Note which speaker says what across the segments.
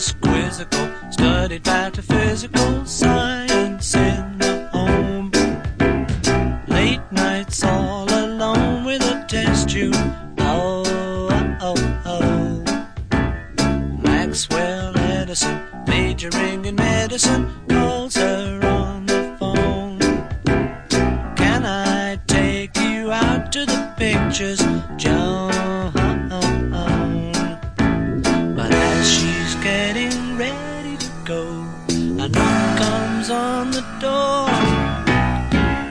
Speaker 1: was quizzical, studied pataphysical science in the home. Late nights all alone with a test tube. Oh, oh, oh. Maxwell Edison, majoring in medicine, calls her on the phone. Can I take you out to the pictures, a knock comes on the door.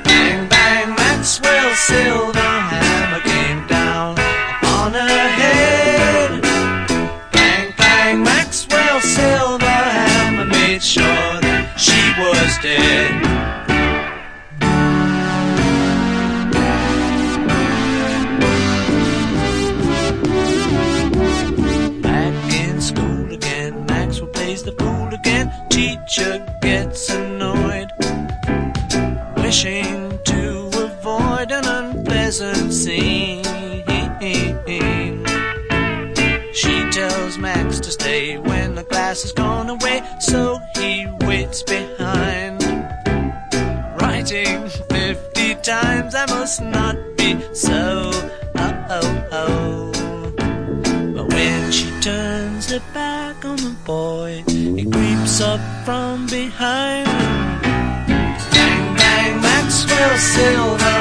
Speaker 1: Bang, bang, Maxwell Silverhammer came down upon her head. Bang, bang, Maxwell Silverhammer made sure that she was dead. Wishing to avoid an unpleasant scene. She tells Max to stay when the glass has gone away, so he waits behind. Writing fifty times, I must not be so. Oh, oh, oh. But when she turns her back on the boy, he creeps up from behind. Bang, bang, Maxwell Silverhammer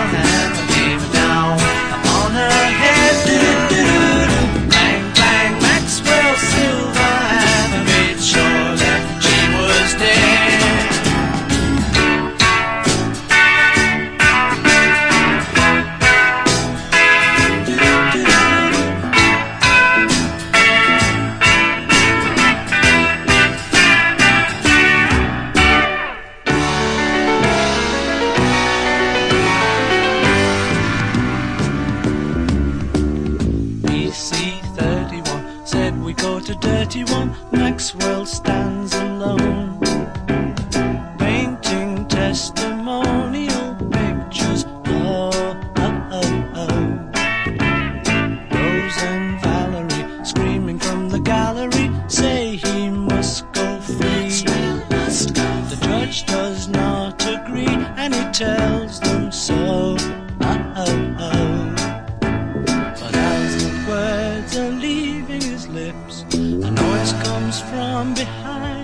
Speaker 1: PC 31 said we go to dirty one. Maxwell stands alone, painting testimonial pictures. Oh, oh, oh, oh. Rose and Valerie screaming from the gallery say he must go free. The judge does not agree and he tells them so. From behind.